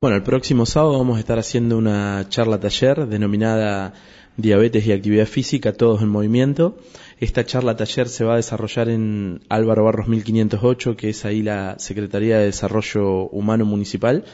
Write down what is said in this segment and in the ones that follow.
Bueno, el próximo sábado vamos a estar haciendo una charla taller denominada Diabetes y Actividad Física, todos en movimiento. Esta charla taller se va a desarrollar en Álvaro Barros 1508, que es ahí la Secretaría de Desarrollo Humano Municipal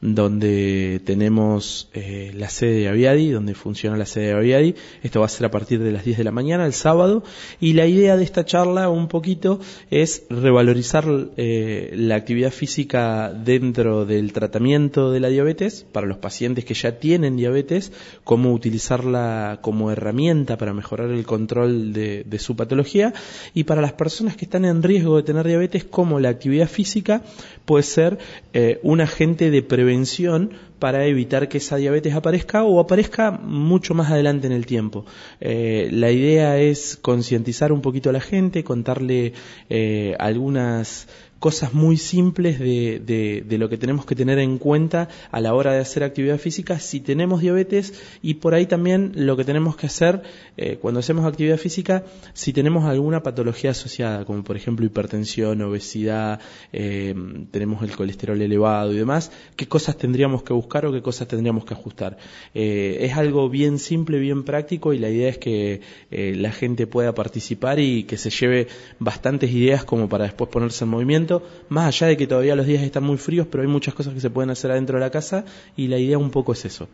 donde tenemos eh, la sede de Aviadi, donde funciona la sede de Aviadi. Esto va a ser a partir de las 10 de la mañana, el sábado. Y la idea de esta charla, un poquito, es revalorizar eh, la actividad física dentro del tratamiento de la diabetes para los pacientes que ya tienen diabetes, cómo utilizarla como herramienta para mejorar el control de, su patología. Y para las personas que están en riesgo de tener diabetes, cómo la actividad física puede ser eh, un agente de prevención prevención para evitar que esa diabetes aparezca o aparezca mucho más adelante en el tiempo. Eh, la idea es concientizar un poquito a la gente, contarle eh, algunas cosas muy simples de, de, lo que tenemos que tener en cuenta a la hora de hacer actividad física si tenemos diabetes y por ahí también lo que tenemos que hacer eh, cuando hacemos actividad física si tenemos alguna patología asociada como por ejemplo hipertensión, obesidad, eh, tenemos el colesterol elevado y demás, qué cosas tendríamos que buscar o qué cosas tendríamos que ajustar. Eh, es algo bien simple, bien práctico y la idea es que la gente pueda participar y que se lleve bastantes ideas como para después ponerse en movimiento más allá de que todavía los días están muy fríos, pero hay muchas cosas que se pueden hacer adentro de la casa y la idea un poco es eso.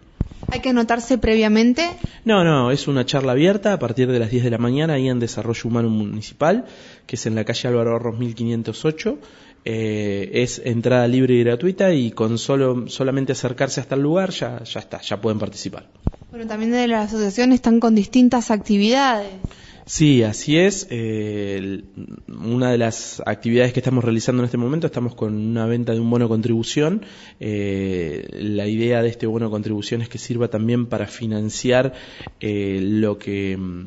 ¿Hay que anotarse previamente? No, no, es una charla abierta a partir de las 10 de la mañana ahí en Desarrollo Humano Municipal, que es en la calle Álvaro Arros 1508. Eh, es entrada libre y gratuita y con solo solamente acercarse hasta el lugar ya, ya está, ya pueden participar. Bueno, también de la asociación están con distintas actividades. Sí, así es. Eh, una de las actividades que estamos realizando en este momento, estamos con una venta de un bono contribución. Eh, la idea de este bono contribución es que sirva también para financiar eh, lo que mm,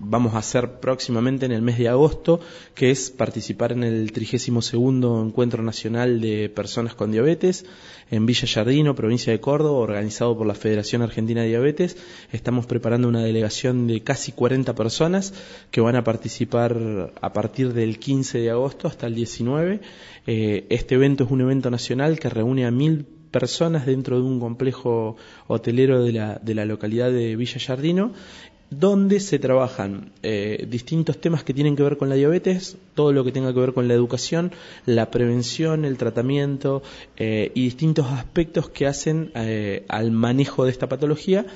vamos a hacer próximamente en el mes de agosto, que es participar en el 32 Encuentro Nacional de Personas con Diabetes en Villa Yardino, provincia de Córdoba, organizado por la Federación Argentina de Diabetes. Estamos preparando una delegación de casi 40 personas que van a participar a partir del 15 de agosto hasta el 19. Eh, este evento es un evento nacional que reúne a mil personas dentro de un complejo hotelero de la, de la localidad de Villa Yardino donde se trabajan eh, distintos temas que tienen que ver con la diabetes, todo lo que tenga que ver con la educación, la prevención, el tratamiento eh, y distintos aspectos que hacen eh, al manejo de esta patología.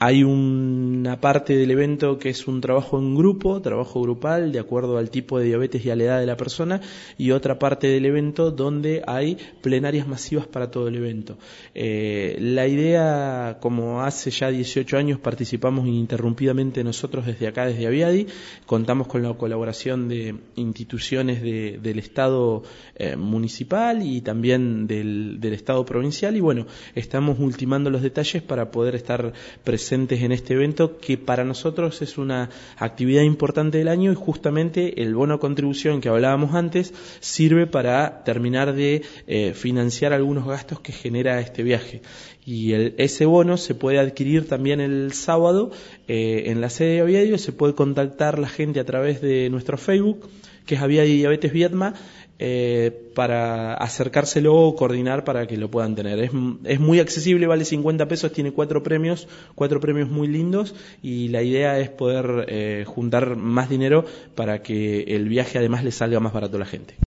Hay una parte del evento que es un trabajo en grupo, trabajo grupal, de acuerdo al tipo de diabetes y a la edad de la persona, y otra parte del evento donde hay plenarias masivas para todo el evento. Eh, la idea, como hace ya 18 años participamos ininterrumpidamente nosotros desde acá, desde Aviadi, contamos con la colaboración de instituciones del Estado eh, municipal y también del, del Estado provincial, y bueno, estamos ultimando los detalles para poder estar presentes en este evento que para nosotros es una actividad importante del año y justamente el bono contribución que hablábamos antes sirve para terminar de eh, financiar algunos gastos que genera este viaje. Y ese bono se puede adquirir también el sábado eh, en la sede de Aviadio, se puede contactar la gente a través de nuestro Facebook, que es Aviadio Diabetes Vietma, eh, para acercárselo o coordinar para que lo puedan tener. Es, es, muy accesible, vale 50 pesos, tiene cuatro premios, cuatro premios muy lindos y la idea es poder eh, juntar más dinero para que el viaje además le salga más barato a la gente.